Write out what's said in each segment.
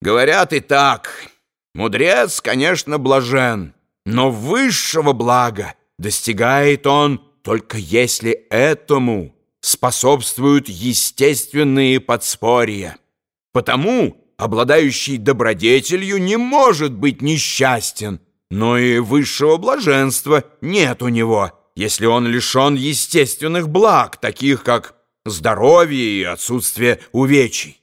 Говорят и так. Мудрец, конечно, блажен, но высшего блага достигает он только если этому способствуют естественные подспорья. Потому обладающий добродетелью не может быть несчастен, но и высшего блаженства нет у него, если он лишен естественных благ, таких как здоровье и отсутствие увечий.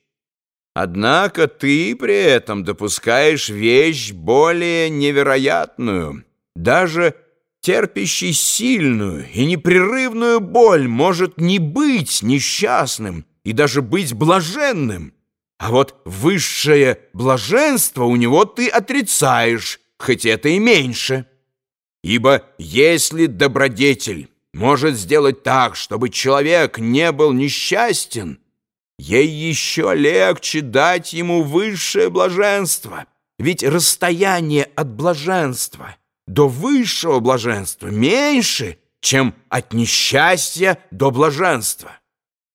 Однако ты при этом допускаешь вещь более невероятную. Даже терпящий сильную и непрерывную боль может не быть несчастным и даже быть блаженным. А вот высшее блаженство у него ты отрицаешь, хоть это и меньше. Ибо если добродетель может сделать так, чтобы человек не был несчастен, ей еще легче дать ему высшее блаженство. Ведь расстояние от блаженства до высшего блаженства меньше, чем от несчастья до блаженства.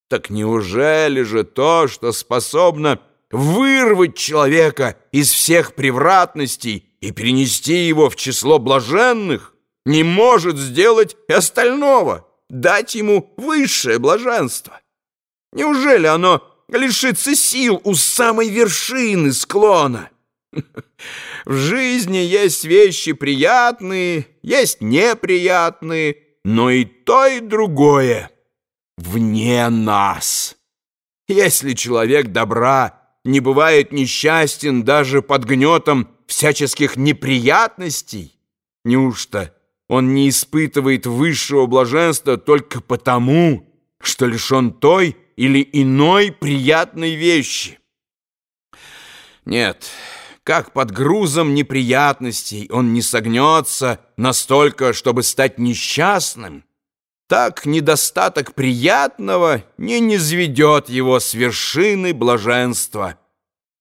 Так неужели же то, что способно вырвать человека из всех превратностей и перенести его в число блаженных, не может сделать и остального, дать ему высшее блаженство? Неужели оно лишится сил у самой вершины склона? В жизни есть вещи приятные, есть неприятные, но и то, и другое вне нас. Если человек добра не бывает несчастен даже под гнетом всяческих неприятностей, неужто он не испытывает высшего блаженства только потому, что лишен той или иной приятной вещи? Нет, как под грузом неприятностей он не согнется настолько, чтобы стать несчастным, так недостаток приятного не низведет его с вершины блаженства.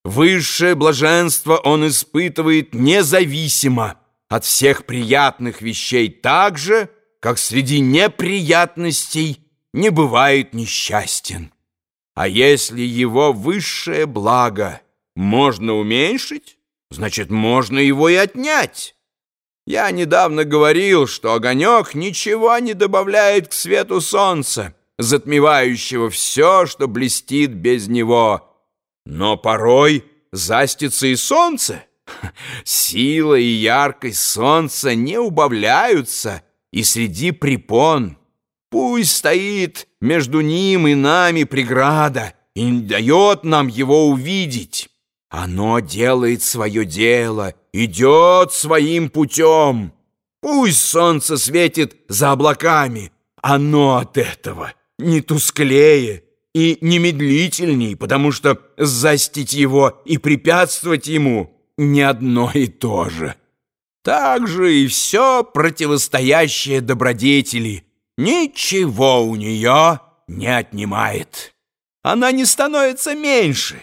Высшее блаженство он испытывает независимо от всех приятных вещей так же, как среди неприятностей не бывает несчастен. А если его высшее благо можно уменьшить, значит, можно его и отнять. Я недавно говорил, что огонек ничего не добавляет к свету солнца, затмевающего все, что блестит без него. Но порой застится и солнце. Сила и яркость солнца не убавляются, и среди препон. Пусть стоит между ним и нами преграда, и не дает нам его увидеть. Оно делает свое дело, идет своим путем. Пусть солнце светит за облаками, оно от этого не тусклее и не медлительней, потому что застить его и препятствовать ему не одно и то же. Так же и все противостоящее добродетели ничего у нее не отнимает. Она не становится меньше,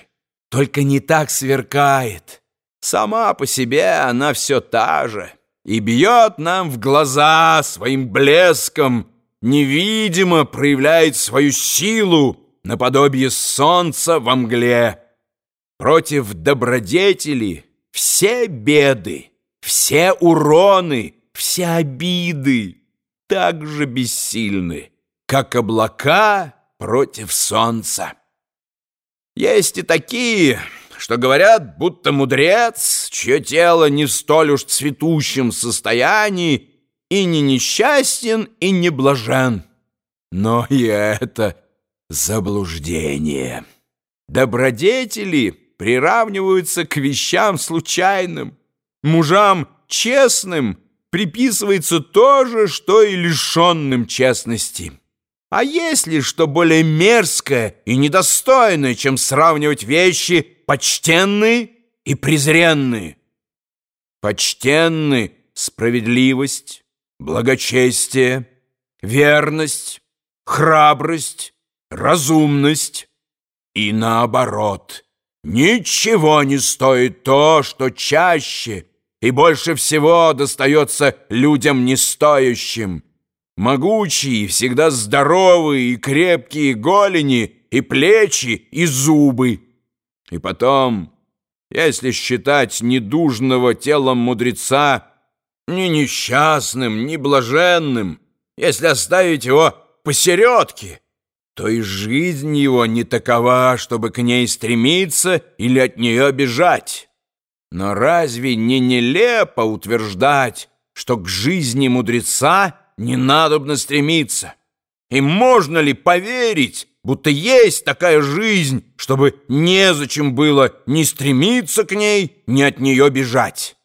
только не так сверкает. Сама по себе она все та же и бьет нам в глаза своим блеском, невидимо проявляет свою силу наподобие солнца во мгле. Против добродетели все беды, все уроны, все обиды так же бессильны, как облака против солнца. Есть и такие, что говорят, будто мудрец, чье тело не в столь уж цветущем состоянии, и не несчастен, и не блажен. Но и это заблуждение. Добродетели приравниваются к вещам случайным. Мужам честным приписывается то же, что и лишенным честности. А есть ли что более мерзкое и недостойное, чем сравнивать вещи почтенные и презренные? Почтенны справедливость, благочестие, верность, храбрость, разумность. И наоборот, ничего не стоит то, что чаще и больше всего достается людям нестоящим, Могучие, всегда здоровые и крепкие голени, и плечи, и зубы. И потом Если считать недужного телом мудреца ни несчастным, ни блаженным, если оставить его посередке, то и жизнь его не такова, чтобы к ней стремиться или от нее бежать. Но разве не нелепо утверждать, что к жизни мудреца не надобно стремиться? И можно ли поверить, будто есть такая жизнь, чтобы незачем было ни стремиться к ней, ни от нее бежать?